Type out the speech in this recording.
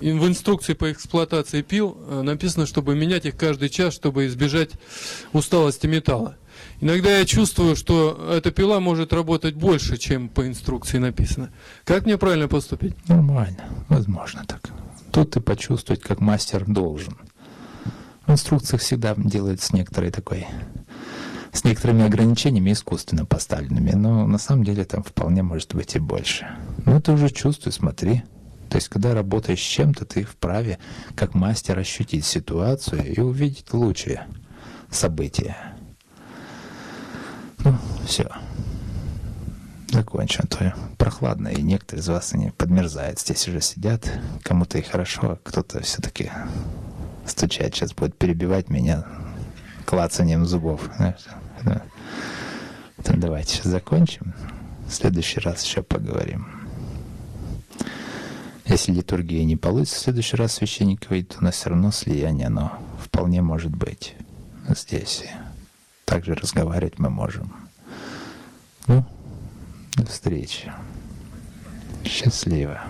в инструкции по эксплуатации пил э, написано, чтобы менять их каждый час, чтобы избежать усталости металла. Иногда я чувствую, что эта пила может работать больше, чем по инструкции написано. Как мне правильно поступить? Нормально, возможно так. Тут ты почувствовать, как мастер должен. В инструкциях всегда делают с некоторой такой с некоторыми ограничениями искусственно поставленными, но на самом деле там вполне может быть и больше. Ну, ты уже чувствуй, смотри. То есть, когда работаешь с чем-то, ты вправе, как мастер, ощутить ситуацию и увидеть лучшие события. Ну, все. Закончено. То прохладно, и некоторые из вас они подмерзают. Здесь уже сидят. Кому-то и хорошо, а кто-то все-таки стучать сейчас будет перебивать меня клацанием зубов. Да. Давайте сейчас закончим. В следующий раз еще поговорим. Если литургия не получится в следующий раз священник выйдет, у нас все равно слияние, но вполне может быть здесь. Также разговаривать мы можем. Ну, до встречи. Счастливо.